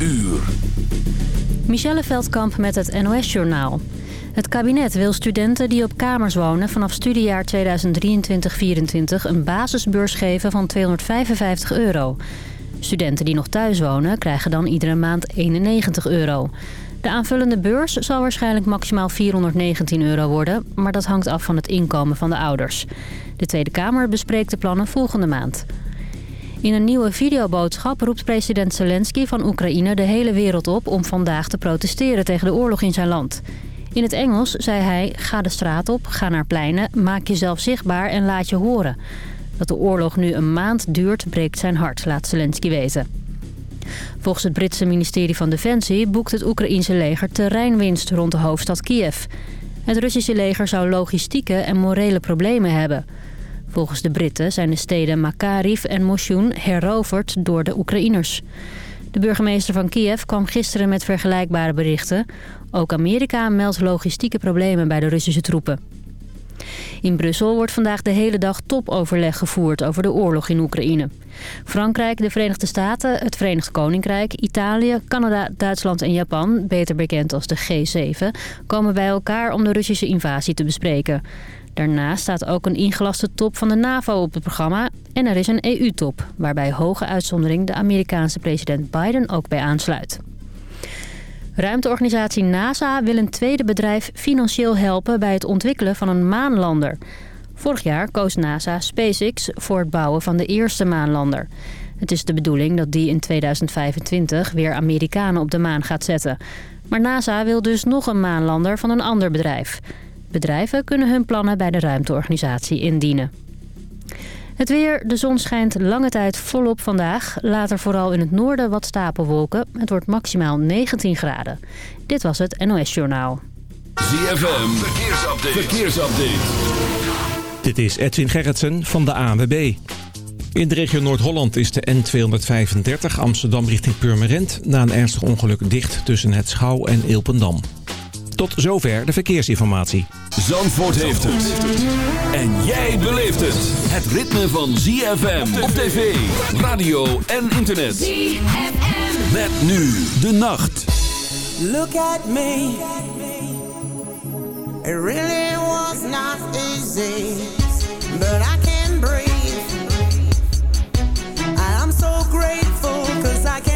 uur. Michelle Veldkamp met het NOS-journaal. Het kabinet wil studenten die op kamers wonen vanaf studiejaar 2023-2024 een basisbeurs geven van 255 euro. Studenten die nog thuis wonen krijgen dan iedere maand 91 euro. De aanvullende beurs zal waarschijnlijk maximaal 419 euro worden... maar dat hangt af van het inkomen van de ouders. De Tweede Kamer bespreekt de plannen volgende maand. In een nieuwe videoboodschap roept president Zelensky van Oekraïne de hele wereld op... om vandaag te protesteren tegen de oorlog in zijn land. In het Engels zei hij, ga de straat op, ga naar pleinen, maak jezelf zichtbaar en laat je horen. Dat de oorlog nu een maand duurt, breekt zijn hart, laat Zelensky weten. Volgens het Britse ministerie van Defensie boekt het Oekraïense leger terreinwinst rond de hoofdstad Kiev. Het Russische leger zou logistieke en morele problemen hebben. Volgens de Britten zijn de steden Makariv en Moshun heroverd door de Oekraïners. De burgemeester van Kiev kwam gisteren met vergelijkbare berichten. Ook Amerika meldt logistieke problemen bij de Russische troepen. In Brussel wordt vandaag de hele dag topoverleg gevoerd over de oorlog in Oekraïne. Frankrijk, de Verenigde Staten, het Verenigd Koninkrijk, Italië, Canada, Duitsland en Japan, beter bekend als de G7, komen bij elkaar om de Russische invasie te bespreken. Daarnaast staat ook een ingelaste top van de NAVO op het programma en er is een EU-top, waarbij hoge uitzondering de Amerikaanse president Biden ook bij aansluit. Ruimteorganisatie NASA wil een tweede bedrijf financieel helpen bij het ontwikkelen van een maanlander. Vorig jaar koos NASA SpaceX voor het bouwen van de eerste maanlander. Het is de bedoeling dat die in 2025 weer Amerikanen op de maan gaat zetten. Maar NASA wil dus nog een maanlander van een ander bedrijf. Bedrijven kunnen hun plannen bij de ruimteorganisatie indienen. Het weer, de zon schijnt lange tijd volop vandaag. Later vooral in het noorden wat stapelwolken. Het wordt maximaal 19 graden. Dit was het NOS Journaal. ZFM, verkeersupdate. verkeersupdate. Dit is Edwin Gerritsen van de ANWB. In de regio Noord-Holland is de N235 Amsterdam richting Purmerend... na een ernstig ongeluk dicht tussen het Schouw en Ilpendam. Tot zover de verkeersinformatie. Zandvoort heeft het. En jij beleeft het. Het ritme van ZFM op tv, radio en internet. ZFM. Met nu de nacht. Look at me. It really was not easy. But I can breathe. I'm so grateful cause I can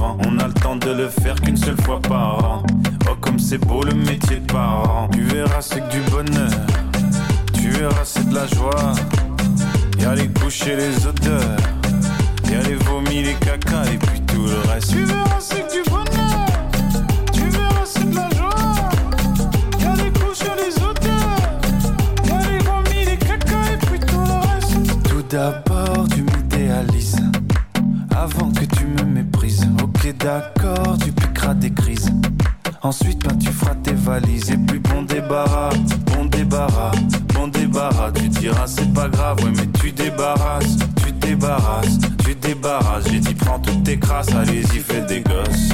On a le temps de le faire qu'une seule fois par an. Oh, comme c'est beau le métier de parent. Tu verras, c'est que du bonheur. Tu verras, c'est de la joie. Y'a les couches et les odeurs. Y'a les vomis, les caca et puis tout le reste. Tu verras, c'est du bonheur. Ensuite, ben, tu feras tes valises. Et puis, bon débarras, bon débarras, bon débarras. Tu diras, c'est pas grave, ouais, mais tu débarrasses, tu débarrasses, tu débarrasses. J'ai dit, prends toutes tes crasses, allez-y, fais des gosses.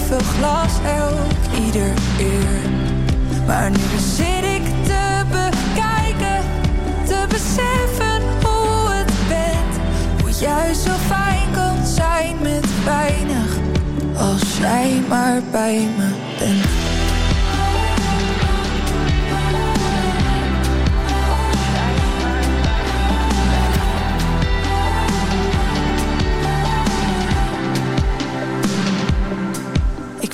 Geheven glas elk ieder uur. Maar nu zit ik te bekijken, te beseffen hoe het bent. Hoe juist zo fijn kan zijn met weinig, als jij maar bij me bent.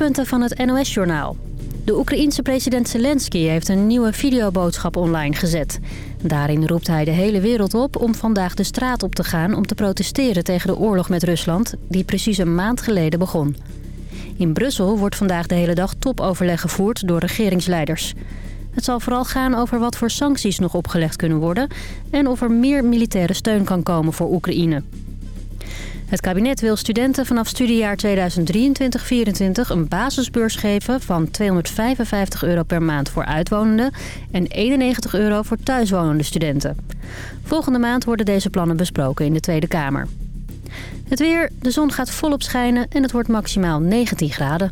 hoofdpunten van het NOS-journaal. De Oekraïense president Zelensky heeft een nieuwe videoboodschap online gezet. Daarin roept hij de hele wereld op om vandaag de straat op te gaan... om te protesteren tegen de oorlog met Rusland, die precies een maand geleden begon. In Brussel wordt vandaag de hele dag topoverleg gevoerd door regeringsleiders. Het zal vooral gaan over wat voor sancties nog opgelegd kunnen worden... en of er meer militaire steun kan komen voor Oekraïne. Het kabinet wil studenten vanaf studiejaar 2023-2024 een basisbeurs geven van 255 euro per maand voor uitwonenden en 91 euro voor thuiswonende studenten. Volgende maand worden deze plannen besproken in de Tweede Kamer. Het weer, de zon gaat volop schijnen en het wordt maximaal 19 graden.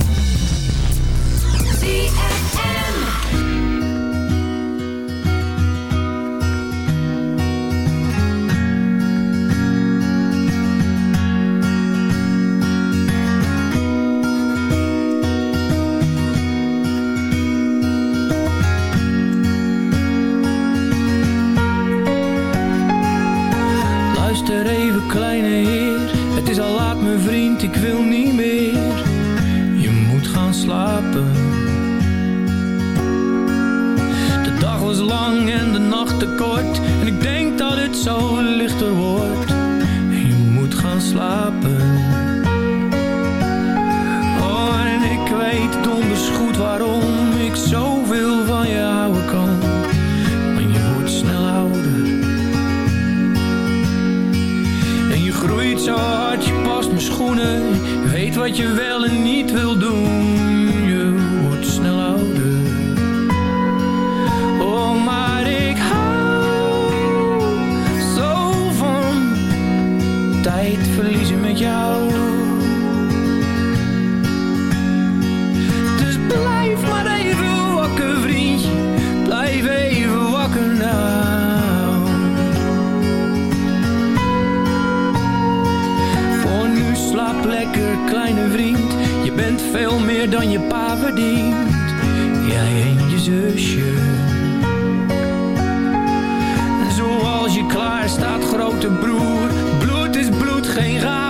dan je pa verdient. Jij en je zusje. Zoals je klaar staat, grote broer. Bloed is bloed, geen raar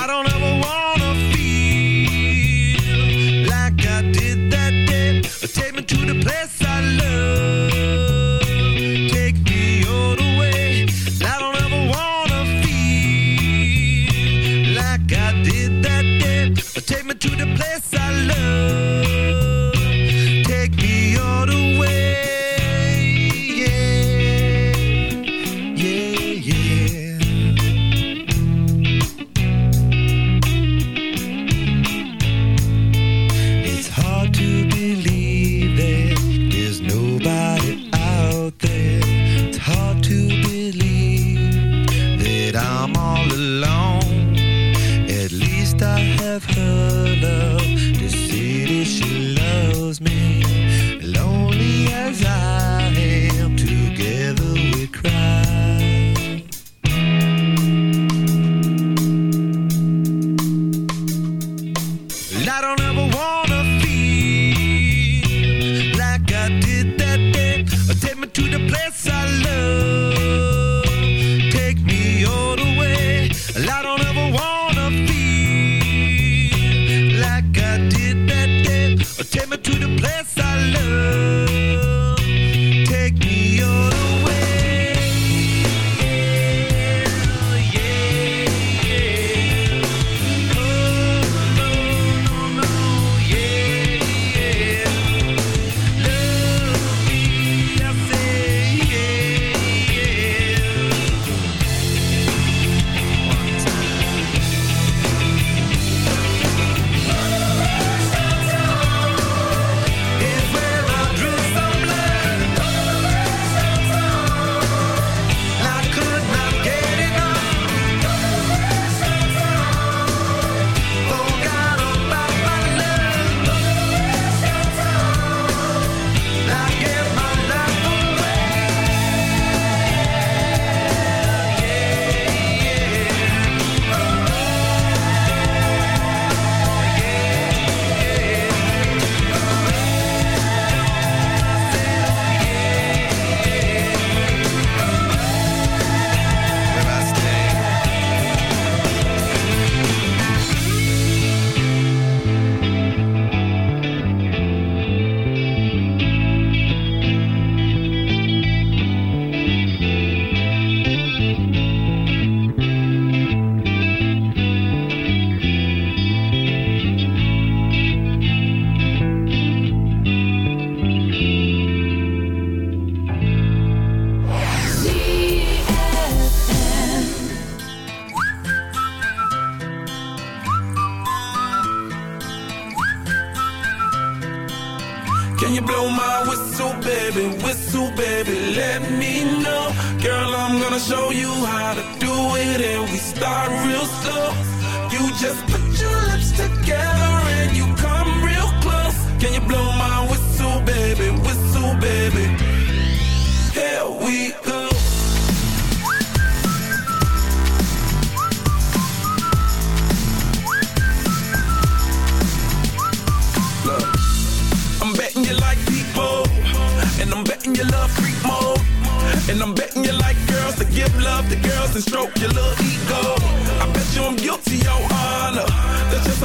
I don't know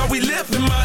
we live in my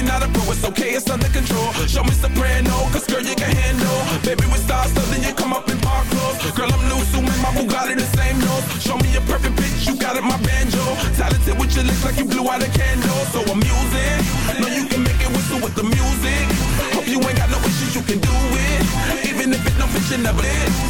you're not a pro, it's okay, it's under control. Show me soprano, cause girl, you can handle. Baby, we start something, you come up in park clothes. Girl, I'm new, so my Bugatti the same nose. Show me a perfect bitch, you got it, my banjo. Talented with your lips like you blew out a candle. So I'm using, know you can make it whistle with the music. Hope you ain't got no issues, you can do it. Even if it don't fit, you never did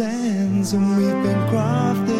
Artisans, and we've been crafted.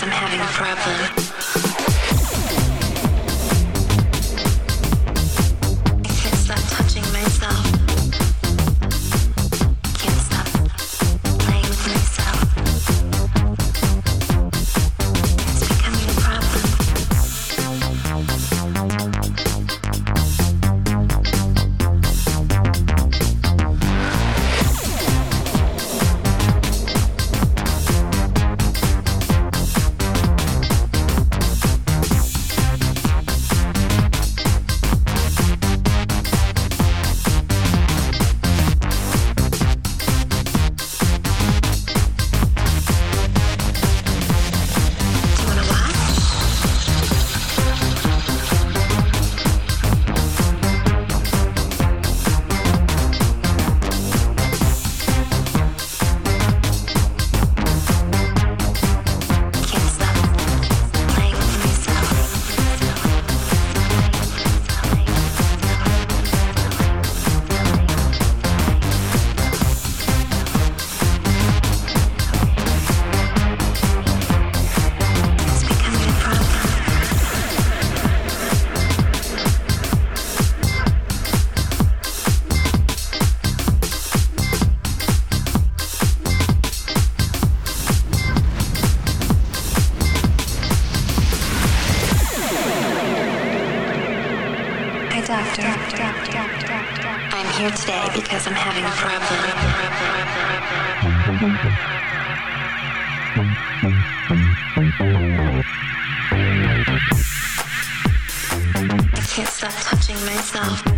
I'm having a problem. I'm here today because I'm having a problem. I can't stop touching myself.